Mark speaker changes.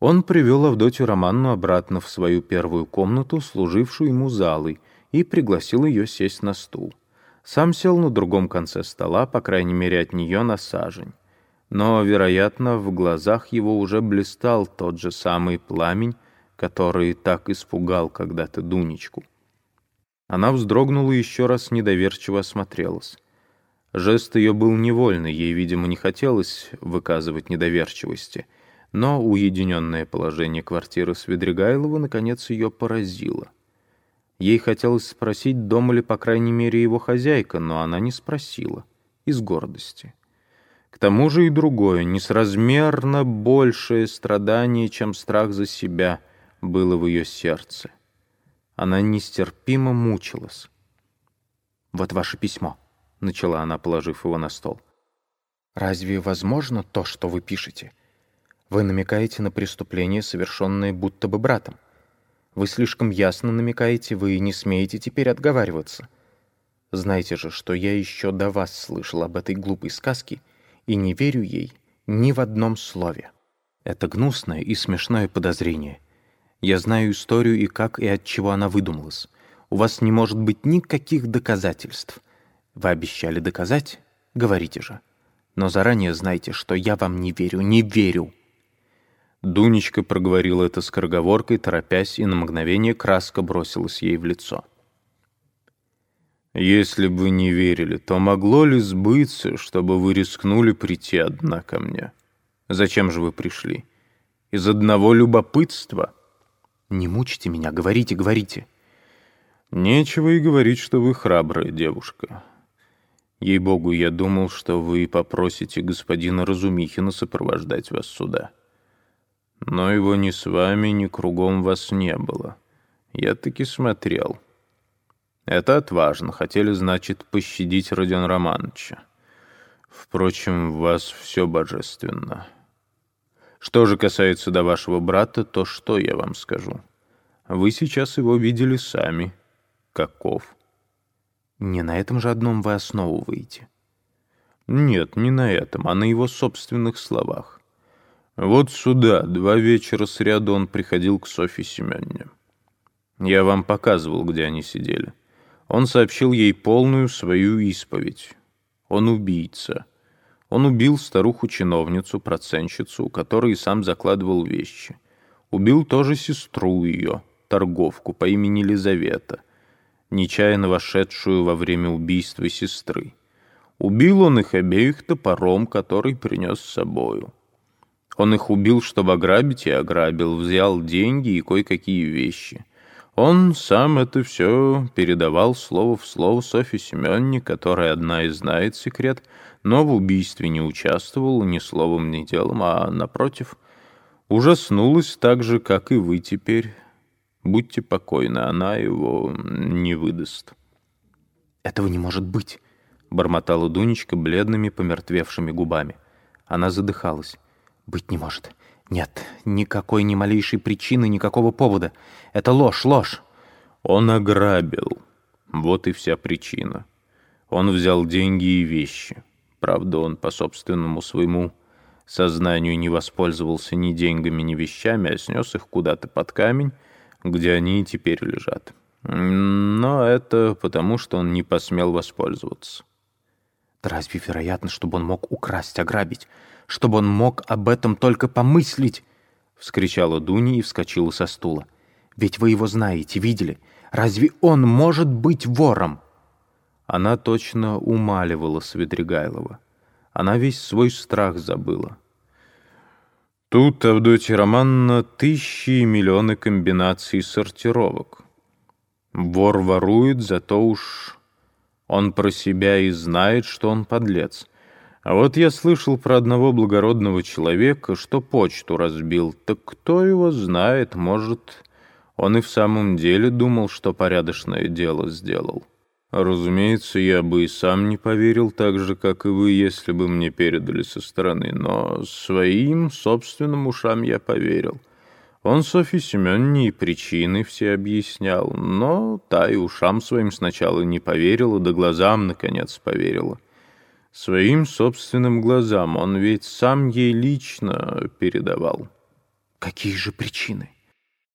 Speaker 1: Он привел Авдотью Романну обратно в свою первую комнату, служившую ему залой, и пригласил ее сесть на стул. Сам сел на другом конце стола, по крайней мере, от нее на сажень. Но, вероятно, в глазах его уже блистал тот же самый пламень, который так испугал когда-то Дунечку. Она вздрогнула и еще раз недоверчиво осмотрелась. Жест ее был невольный, ей, видимо, не хотелось выказывать недоверчивости, но уединенное положение квартиры Свидригайлова наконец ее поразило. Ей хотелось спросить, дома ли, по крайней мере, его хозяйка, но она не спросила. Из гордости. К тому же и другое, несразмерно большее страдание, чем страх за себя, было в ее сердце. Она нестерпимо мучилась. «Вот ваше письмо», — начала она, положив его на стол. «Разве возможно то, что вы пишете? Вы намекаете на преступление, совершенное будто бы братом. Вы слишком ясно намекаете, вы не смеете теперь отговариваться. Знаете же, что я еще до вас слышал об этой глупой сказке и не верю ей ни в одном слове. Это гнусное и смешное подозрение. Я знаю историю и как и от чего она выдумалась. У вас не может быть никаких доказательств. Вы обещали доказать? Говорите же. Но заранее знайте, что я вам не верю, не верю. Дунечка проговорила это скороговоркой, торопясь, и на мгновение краска бросилась ей в лицо. «Если бы вы не верили, то могло ли сбыться, чтобы вы рискнули прийти одна ко мне? Зачем же вы пришли? Из одного любопытства?» «Не мучите меня, говорите, говорите». «Нечего и говорить, что вы храбрая девушка. Ей-богу, я думал, что вы попросите господина Разумихина сопровождать вас сюда». Но его ни с вами, ни кругом вас не было. Я таки смотрел. Это отважно. Хотели, значит, пощадить Родион Романовича. Впрочем, в вас все божественно. Что же касается до вашего брата, то что я вам скажу? Вы сейчас его видели сами. Каков? Не на этом же одном вы основываете. Нет, не на этом, а на его собственных словах. Вот сюда два вечера сряду он приходил к Софье Семенне. Я вам показывал, где они сидели. Он сообщил ей полную свою исповедь. Он убийца. Он убил старуху-чиновницу, проценщицу, у которой сам закладывал вещи. Убил тоже сестру ее, торговку по имени Лизавета, нечаянно вошедшую во время убийства сестры. Убил он их обеих топором, который принес с собою. Он их убил, чтобы ограбить, и ограбил, взял деньги и кое-какие вещи. Он сам это все передавал слово в слово Софье Семенне, которая одна и знает секрет, но в убийстве не участвовала ни словом, ни делом, а, напротив, ужаснулась так же, как и вы теперь. Будьте покойны, она его не выдаст. «Этого не может быть», — бормотала Дунечка бледными, помертвевшими губами. Она задыхалась. Быть не может. Нет, никакой ни малейшей причины, никакого повода. Это ложь, ложь. Он ограбил. Вот и вся причина. Он взял деньги и вещи. Правда, он по собственному своему сознанию не воспользовался ни деньгами, ни вещами, а снес их куда-то под камень, где они и теперь лежат. Но это потому, что он не посмел воспользоваться. Да разве вероятно, чтобы он мог украсть, ограбить? Чтобы он мог об этом только помыслить!» — вскричала Дуня и вскочила со стула. «Ведь вы его знаете, видели. Разве он может быть вором?» Она точно умаливала Свидригайлова. Она весь свой страх забыла. Тут, Авдотья Романовна, тысячи и миллионы комбинаций сортировок. Вор ворует, зато уж он про себя и знает, что он подлец — а вот я слышал про одного благородного человека, что почту разбил. Так кто его знает, может, он и в самом деле думал, что порядочное дело сделал. Разумеется, я бы и сам не поверил так же, как и вы, если бы мне передали со стороны, но своим собственным ушам я поверил. Он Софье Семеновне и причины все объяснял, но та и ушам своим сначала не поверила, да глазам, наконец, поверила. Своим собственным глазам он ведь сам ей лично передавал. Какие же причины?